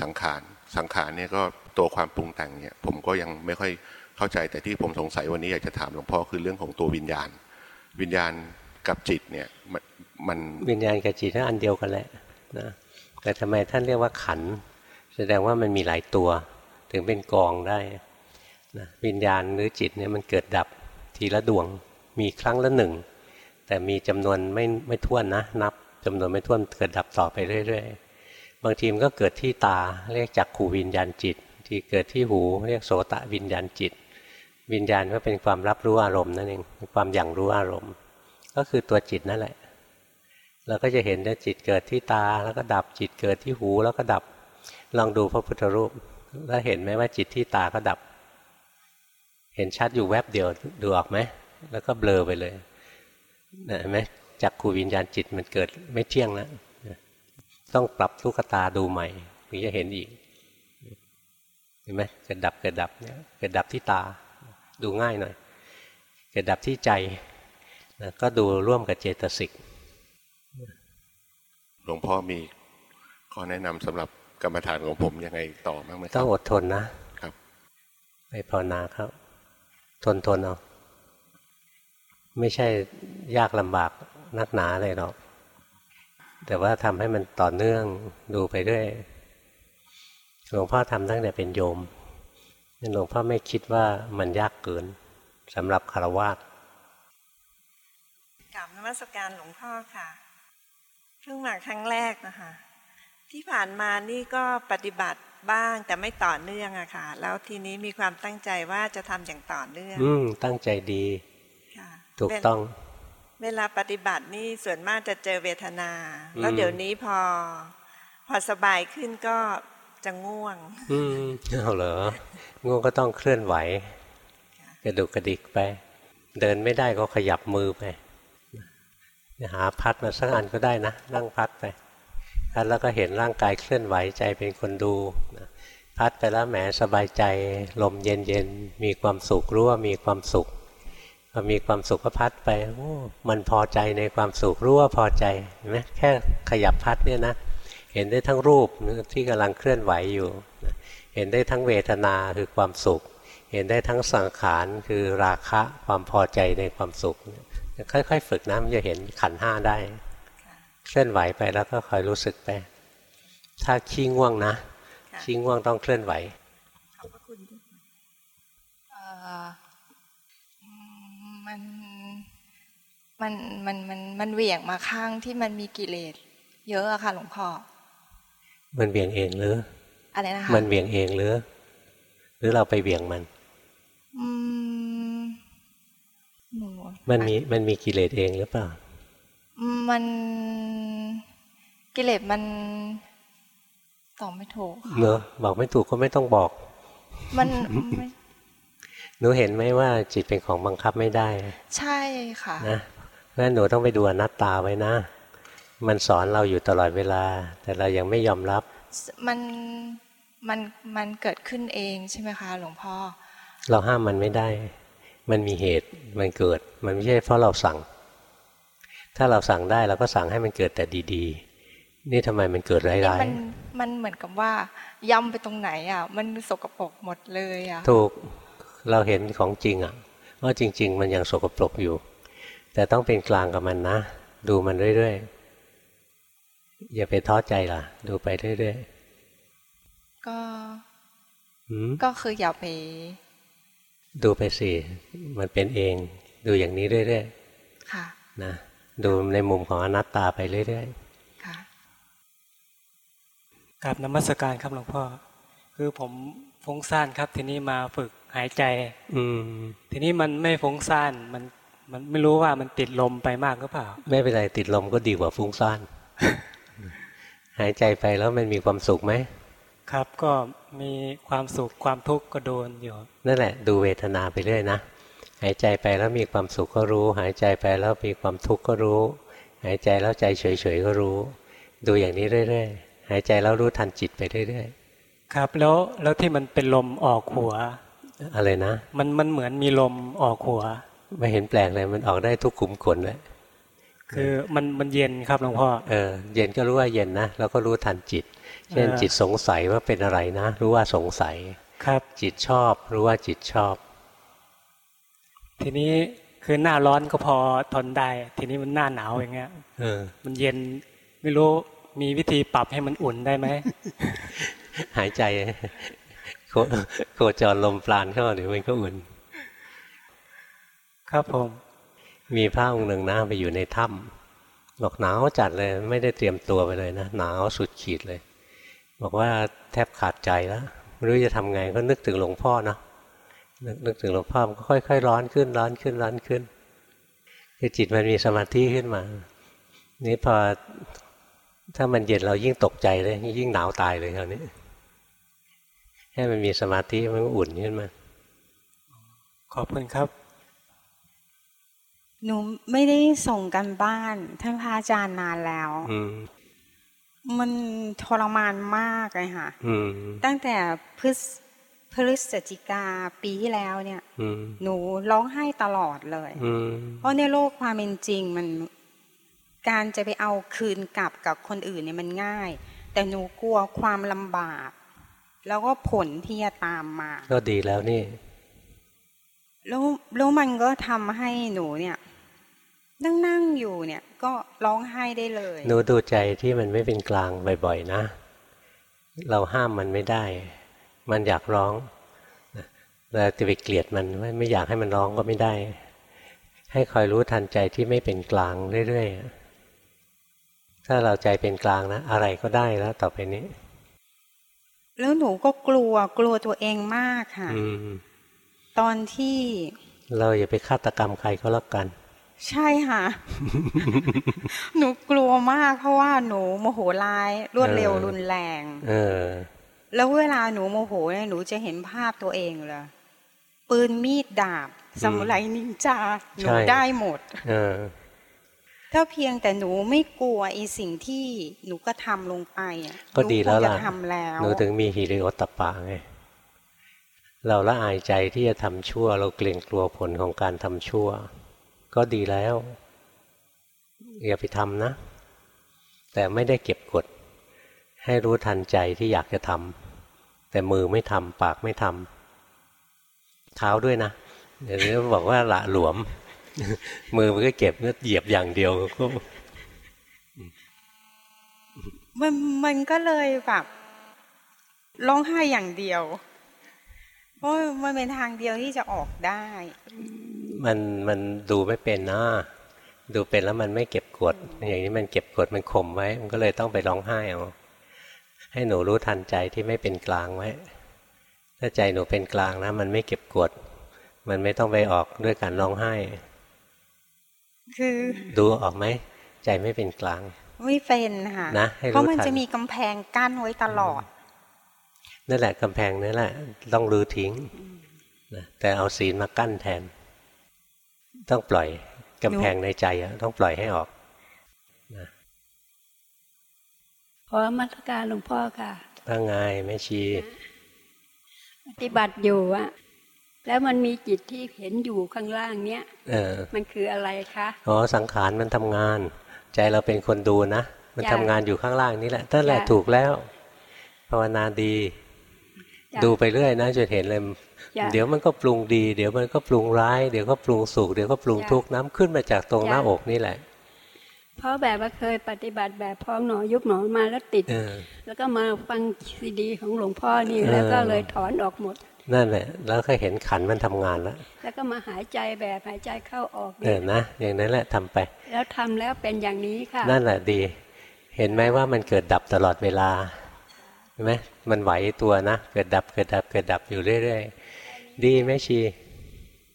สังขารสังขารเนี่ยก็ตัวความปรุงแต่งเนี่ยผมก็ยังไม่ค่อยเข้าใจแต่ที่ผมสงสัยวันนี้อยากจะถามหลวงพ่อคือเรื่องของตัววิญญาณ วิญญาณกับจิตเนี่ยมันวิญญาณกับจิตนั่นอันเดียวกันแหละนะแต่ทำไมท่านเรียกว่าขัน แสดงว่ามันมีหลายตัว ถึงเป็นกองได้นะวิญญาณหรือจิตเนี่ยมันเกิดดับทีละดวงมีครั้งละหนึ่ง แต่มีจำนวนไม่ไม่ท้วนนะ นับจำนวนไม่ท้วนเกิดดับต่อไปเรื่อยๆ บางทีมันก็เกิดที่ตาเรียกจักขูวิญญาณจิต ที่เกิดที่หูเรียกโสตะวิญญาณจิต วิญญาณก็เป็นความรับรู้อารมณ์นั่นเองความอย่างรู้อารมณ์ ก็คือตัวจิตนั่นแหละเราก็จะเห็นว่าจิตเกิดที่ตาแล้วก็ดับจิตเกิดที่หูแล้วก็ดับ ลองดูพระพุทธรูป แล้วเห็นไหมว่าจิตที่ตาก็ดับ เห็นชัดอยู่แวบเดียวดูออกไหมแล้วก็เบลอไปเลยเห็นไหมจักขูวิญญาณจิตมันเกิดไม่เที่ยงแล้วต้องปรับลูกตาดูใหม่ถึงจะเห็นอีกเห็นไหมเกิดดับเกิดดับเนี่ยเกิดดับที่ตาดูง่ายหน่อย เกิดดับที่ใจก็ดูร่วมกับเจตสิกหลวงพ่อมีข้อแนะนำสำหรับ กรรมฐานของผมยังไงต่อบ้างไหมครับต้องอดทนนะครับไปภาวนาครับ ทนทนเอาไม่ใช่ยากลำบากนักหนาอะไรหรอก แต่ว่าทำให้มันต่อเนื่องดูไปเรื่อยหลวงพ่อทำตั้งแต่เป็นโยมหลวงพ่อไม่คิดว่ามันยากเกินสำหรับคารวะกราบนมัสการหลวงพ่อค่ะ เพิ่งมาครั้งแรกนะคะ ที่ผ่านมานี่ก็ปฏิบัติบ้างแต่ไม่ต่อเนื่องอะค่ะ แล้วทีนี้มีความตั้งใจว่าจะทำอย่างต่อเนื่อง อืมตั้งใจดีค่ะถูกต้อง เวลาปฏิบัตินี่ส่วนมากจะเจอเวทนาอืมแล้วเดี๋ยวนี้พอ พอสบายขึ้นก็จะง่วง อืมเอาเหรอง่วงก็ต้องเคลื่อนไหว กระดุกกระดิกไป เดินไม่ได้ก็ขยับมือไปหาพัดมาสักอันก็ได้นะ นั่งพัดไป พัดแล้วก็เห็นร่างกายเคลื่อนไหวใจเป็นคนดูพัดไปแล้วแหมสบายใจลมเย็นเย็นๆมีความสุขรู้ว่ามีความสุขพอมีความสุขก็พัดไปโอ้มันพอใจในความสุขรู้ว่าพอใจเห็นไหมแค่ขยับพัดเนี่ยนะเห็นได้ทั้งรูปที่กำลังเคลื่อนไหวอยู่ เห็นได้ทั้งเวทนาคือความสุข เห็นได้ทั้งสังขารคือราคะความพอใจในความสุข ค่อยๆ ฝึกนะมันจะเห็นขันห้าได้ เคลื่อนไหวไปแล้วก็คอยรู้สึกไป ถ้าขี้ง่วงนะค่ะขี้ง่วงต้องเคลื่อนไหวขอบพระคุณด้วยเอ่ออืมมันมันมันมันมันเหวี่ยงมาข้างที่มันมีกิเลสเยอะอะค่ะหลวงพ่อ มันเบี่ยงเองหรืออะไรนะคะมันเบี่ยงเองหรือ หรือเราไปเบี่ยงมันอืมหนูมันมีมันมีกิเลสเองหรือเปล่า มันกิเลสมันตอบไม่ถูกค่ะเนอะบอกไม่ถูกก็ไม่ต้องบอก มันไม่หนูเห็นไหมว่าจิตเป็นของบังคับไม่ได้ ใช่ค่ะนะเพราะฉะนั้นหนูต้องไปดูอนัตตาไว้นะ มันสอนเราอยู่ตลอดเวลา แต่เรายังไม่ยอมรับ มันมันมันเกิดขึ้นเองใช่ไหมคะ หลวงพ่อ เราห้ามมันไม่ได้ มันมีเหตุมันเกิด มันไม่ใช่เพราะเราสั่ง ถ้าเราสั่งได้เราก็สั่งให้มันเกิดแต่ดีๆ นี่ทำไมมันเกิดร้ายมันมันเหมือนกับว่าย่ำไปตรงไหนอะ มันสกปรกหมดเลยอะๆถูกเราเห็นของจริงอะ่ะว่าจริง ๆ มันยังสกปรกอยู่ แต่ต้องเป็นกลางกับมันนะ ดูมันเรื่อยๆ อย่าไปท้อใจล่ะ ดูไปเรื่อยก็ๆหืมก็คืออย่าไปดูไปสิ มันเป็นเอง ดูอย่างนี้เรื่อยค่ะๆนะ ดูในมุมของอนัตตาไปเรื่อยค่ะกับนมัสการครับหลวงพ่อ คือผมฟุ้งซ่านครับ ทีนี้มาฝึกหายใจๆอืม ทีนี้มันไม่ฟุ้งซ่านมัน มันไม่รู้ว่ามันติดลมไปมากหรือเปล่า ไม่เป็นไรติดลมก็ดีกว่าฟุ้งซ่านหายใจไปแล้วมันมีความสุขไหมครับก็มีความสุขความทุกข์ก็โดนอยู่ นั่นแหละ ดูเวทนาไปเรื่อยนะ หายใจไปแล้วมีความสุขก็รู้ หายใจไปแล้วมีความทุกข์ก็รู้ หายใจแล้วใจเฉยๆก็รู้ ดูอย่างนี้เรื่อยๆหายใจแล้วรู้ทันจิตไปเรื่อยครับแล้วแล้วที่มันเป็นลมออกหัวๆอะไรนะ มันมันเหมือนมีลมออกหัว ไม่เห็นแปลกเลยมันออกได้ทุกขุมขนเลยคือมันมันเย็นครับหลวงพ่อเออเย็นก็รู้ว่าเย็นนะแล้วก็รู้ทันจิต เช่นเออจิตสงสัยว่าเป็นอะไรนะ รู้ว่าสงสัยครับจิตชอบ รู้ว่าจิตชอบ ทีนี้คือหน้าร้อนก็พอทนได้ ทีนี้มันหน้าหนาวอย่างเงี้ยเออมันเย็นไม่รู้มีวิธีปรับให้มันอุ่นได้ไหมหายใจโคโคจรลมปราณเข้าเดี๋ยวมันก็อุ่น ครับผม มีพระองค์หนึ่งนะไปอยู่ในถ้ำบอกหนาวจัดเลย ไม่ได้เตรียมตัวไปเลยนะหนาวสุดขีดเลย บอกว่าแทบขาดใจแล้วไม่รู้จะทำไงก็นึกถึงหลวงพ่อเนาะ นึกนึกถึงหลวงพ่อมันก็ค่อยๆ ร้อนขึ้นร้อนขึ้นร้อนขึ้นคือจิตมันมีสมาธิขึ้นมา นี่พอถ้ามันเย็นเรายิ่งตกใจเลย ยิ่งหนาวตายเลยคราวนี้ให้มันมีสมาธิมันก็อุ่นขึ้นมา ขอบคุณครับ หนูไม่ได้ส่งกันบ้าน ท่านพระอาจารย์นานแล้วอืมมันทรมานมากเลยค่ะอืมตั้งแต่พฤษ พฤศจิกาปีที่แล้วเนี่ยอืมหนูร้องไห้ตลอดเลยอืมเพราะในโลกความเป็นจริงมันการจะไปเอาคืนกลับกับคนอื่นเนี่ยมันง่าย แต่หนูกลัวความลำบาก แล้วก็ผลที่จะตามมา ก็ดีแล้วนี่แล้วแล้วมันก็ทำให้หนูเนี่ย นั่งนั่งๆอยู่เนี่ย ก็ร้องไห้ได้เลย หนูดูใจที่มันไม่เป็นกลางบ่อย ๆ นะ เราห้ามมันไม่ได้ มันอยากร้องเราจะไปเกลียดมันไม่ไม่อยากให้มันร้องก็ไม่ได้ ให้คอยรู้ทันใจที่ไม่เป็นกลางเรื่อยๆถ้าเราใจเป็นกลางนะ อะไรก็ได้แล้วต่อไปนี้ แล้วหนูก็กลัวกลัวตัวเองมากค่ะอืมตอนที่ เราอย่าไปฆาตกรรมใครก็แล้วกัน ใช่ค่ะ หนูกลัวมากเพราะว่าหนูโมโหร้ายรวดเร็วเออรุนแรง เออ แล้วเวลาหนูโมโหเนี่ยหนูจะเห็นภาพตัวเองเลยปืนมีดดาบสมุไรนินจาหนูใช่ได้หมดเออถ้าเพียงแต่หนูไม่กลัวไอ้สิ่งที่หนูก็ทำลงไปอะก็ดีแล้วหนูคงล่ะจะทำแล้วหนูถึงมีฮิริโอตตปปะไงเราละอายใจที่จะทำชั่ว เราเกรงกลัวผลของการทำชั่ว ก็ดีแล้วอย่าไปทำนะ แต่ไม่ได้เก็บกด ให้รู้ทันใจที่อยากจะทำ แต่มือไม่ทำปากไม่ทำเท้าด้วยนะเดี๋ยวนี้บอกว่าละหลวม มือมันก็เก็บก็เหยียบอย่างเดียวก็มันมันก็เลยแบบร้องไห้อย่างเดียว เพราะมันเป็นทางเดียวที่จะออกได้ มันมันดูไม่เป็นนะดูเป็นแล้วมันไม่เก็บกด อย่างนี้มันเก็บกดมันข่มไว้ มันก็เลยต้องไปร้องไห้เอา ให้หนูรู้ทันใจที่ไม่เป็นกลางไว้ ถ้าใจหนูเป็นกลางนะ มันไม่เก็บกด มันไม่ต้องไปออกด้วยการร้องไห้ คือดูออกไหม ใจไม่เป็นกลาง ไม่เป็นค่ะนะให้รู้เพราะมันทันจะมีกำแพงกั้นไว้ตลอด นั่นแหละกำแพงนั่นแหละ ต้องรื้อทิ้งนะแต่เอาศีลมากั้นแทน ต้องปล่อยกำแพงในใจอะต้องปล่อยให้ออก ข อมาตรการหลวงพ่อค่ะว่าไงแม่ชี ปฏิบัติอยู่อะแล้วมันมีจิตที่เห็นอยู่ข้างล่างเนี้ยออมันคืออะไรคะอ๋อสังขารมันทำงาน ใจเราเป็นคนดูนะมันจ้ะทำงานอยู่ข้างล่างนี่แหละนั่นแหละถูกแล้ว ภาวนาดี ดูไปเรื่อยนะจนเห็นเลยเดี๋ยวมันก็ปรุงดี เดี๋ยวมันก็ปรุงร้าย เดี๋ยวก็ปรุงสุขเดี๋ยวก็ปรุงทุกข์น้ำขึ้นมาจากตรงหน้าอกนี่แหละ เพราะแบบว่าเคยปฏิบัติแบบพองหนอยุบหนอมาแล้วติดเออแล้วก็มาฟังซีดีของหลวงพ่อนี่เออแล้วก็เลยถอนออกหมด นั่นแหละ แล้วก็เห็นขันมันทำงานแล้ว แล้วก็มาหายใจแบบหายใจเข้าออกเออนะ อย่างนั้นแหละทำไป แล้วทำแล้วเป็นอย่างนี้ค่ะ นั่นแหละดี เห็นไหมว่ามันเกิดดับตลอดเวลาเห็นไหมมันไหวตัวนะ เกิดดับเกิดดับเกิดดับอยู่เรื่อยๆ ดีไหมชี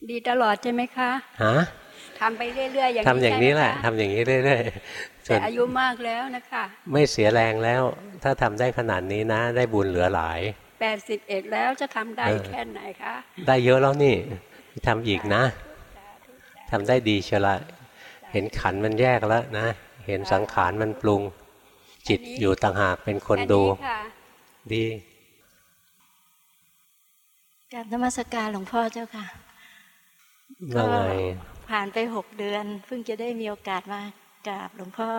ดีตลอดใช่ไหมคะ ฮะ ทำไปเรื่อยๆอย่างทำอย่างนี้ใช่แหไมละคทำอย่างนี้เรื่อยๆจแต่นอายุมากแล้วนะคะ ไม่เสียแรงแล้ว ถ้าทำได้ขนาดนี้นะ ได้บุญเหลือหลายแปดสิบเอ็ดแล้วจะทำได้เออแค่ไหนคะ ได้เยอะแล้วนี่ทำอีกนะทำได้ดีเชียวละเห็นขันมันแยกแล้วนะ เห็นสังขารมันปรุง จิตอยู่ต่างหากเป็นคนแค่ดูค่ะดีกราบนมัสการหลวงพ่อเจ้าค่ะ ว่าไง ผ่านไปหกเดือน เพิ่งจะได้มีโอกาสมากราบหลวงพ่อ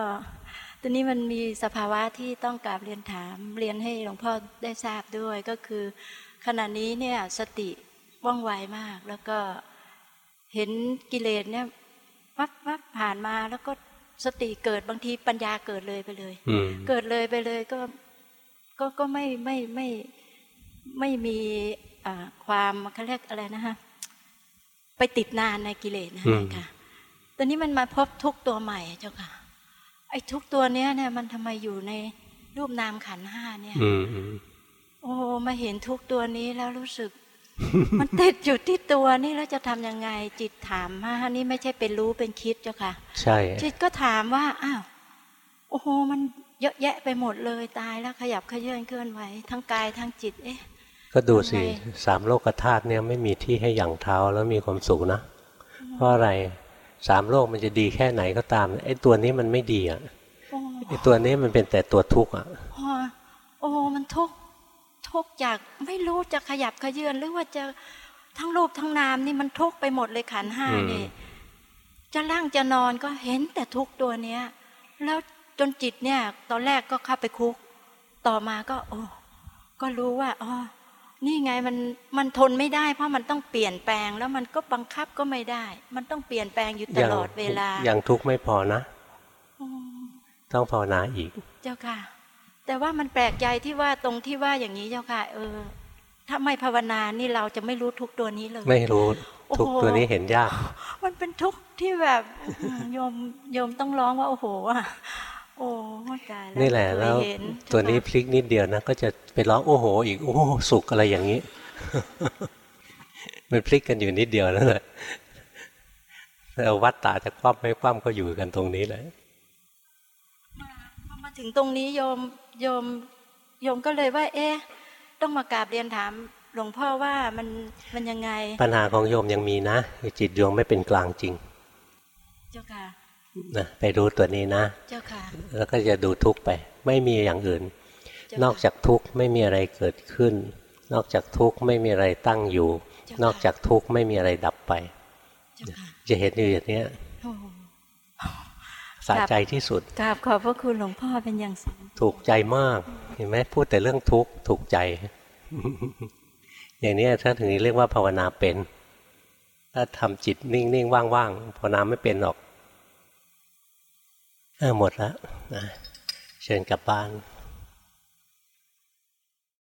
ตอนนี้มันมีสภาวะที่ต้องกราบเรียนถาม เรียนให้หลวงพ่อได้ทราบด้วยก็คือ ขณะนี้เนี่ยสติว่องไวมาก แล้วก็เห็นกิเลสเนี่ยวับวับผ่านมาแล้วก็สติเกิดบางทีปัญญาเกิดเลยไปเลยอืมเกิดเลยไปเลยก็ก็ก็ไม่ไม่ไม่ไม่มีอ่าความเขาเรียกอะไรนะฮะ ไปติดนานในกิเลสนะอืมค่ะตอนนี้มันมาพบทุกตัวใหม่เจ้าค่ะ ไอ้ทุกตัวเนี้ยเนี่ยมันทำไมอยู่ในรูปนามขันธ์ห้าเนี่ยอืมอืมโอ้มาเห็นทุกตัวนี้แล้วรู้สึก มันติดอยู่ที่ตัวนี่แล้วจะทำยังไงจิตถามว่านี่ไม่ใช่เป็นรู้เป็นคิดเจ้าค่ะ ใช่ จิตก็ถามว่าอ้าวโอ้โหมันเยอะแยะไปหมดเลยตายแล้วขยับขยื่นเคลื่อนไหวทั้งกายทั้งจิต เอ๊ะ ก็ดูสิทำไมสามโลกธาตุเนี่ยไม่มีที่ให้หยั่งเท้าแล้วมีความสุขนะ เพราะอะไรสามโลกมันจะดีแค่ไหนก็ตามไอ้ตัวนี้มันไม่ดีอะโอ้ไอ้ตัวนี้มันเป็นแต่ตัวทุกข์อะโอ้โอ้มันทุกข์ททุกข์จากไม่รู้จะขยับขยื่นหรือว่าจะทั้งรูปทั้งนามนี่มันทุกข์ไปหมดเลยขันธ์ห้านี่จะนั่งจะนอนก็เห็นแต่ทุกข์ตัวเนี้ย แล้วจนจิตเนี่ย ตอนแรกก็เข้าไปคุก ต่อมาก็ โอ้ก็รู้ว่าอ๋อ นี่ไงมันมันทนไม่ได้ เพราะมันต้องเปลี่ยนแปลงแล้วมันก็บังคับก็ไม่ได้ มันต้องเปลี่ยนแปลงอยู่ตลอดเวลายังทุกข์ไม่พอนะอืมต้องภาวนาอีก เจ้าค่ะ แต่ว่ามันแปลกใจที่ว่าตรงที่ว่าอย่างนี้เจ้าค่ะ เออ ถ้าไม่ภาวนานี่เราจะไม่รู้ทุกตัวนี้เลย ไม่รู้โอ้โหทุกข์ตัวนี้เห็นยาก มันเป็นทุกข์ที่แบบอืมโยมโยมต้องร้องว่าโอ้โหอะ โอ้ตายแล้วนี่แหละเคยแล้วเห็นตัวนี้พลิกนิดเดียวนะ ก็จะไปร้องโอ้โห อีกโอ้โหสุขอะไรอย่างนี้ มันพลิกกันอยู่นิดเดียวนั่นแหละแล้ววัดตาจะคว่ำไม่คว่ำก็อยู่กันตรงนี้แหละพอมาถึงตรงนี้โยมโยมโยมก็เลยว่า เอ๊ะต้องมากราบเรียนถามหลวงพ่อว่ามันมันยังไง ปัญหาของโยมยังมีนะคือจิตโยมไม่เป็นกลางจริง เจ้าค่ะ นะไปรู้ตัวนี้นะ เจ้าค่ะ แล้วก็จะดูทุกข์ไป ไม่มีอย่างอื่นเจ้าค่ะนอกจากทุกข์ไม่มีอะไรเกิดขึ้น นอกจากทุกข์ไม่มีอะไรตั้งอยู่เจ้าค่ะนอกจากทุกข์ไม่มีอะไรดับไปเจ้าค่ะจะเห็นอยู่อย่างเนี้ยโอ้สะใจที่สุดกราบขอบพระคุณหลวงพ่อเป็นอย่างสูงถูกใจมาก เห็นไหมพูดแต่เรื่องทุกข์ถูกใจ อย่างนี้ถ้าถึงนี้เรียกว่าภาวนาเป็น ถ้าทำจิตนิ่งๆว่างๆภาวนาไม่เป็นหรอกเออ หมดแล้วนะเชิญกลับบ้าน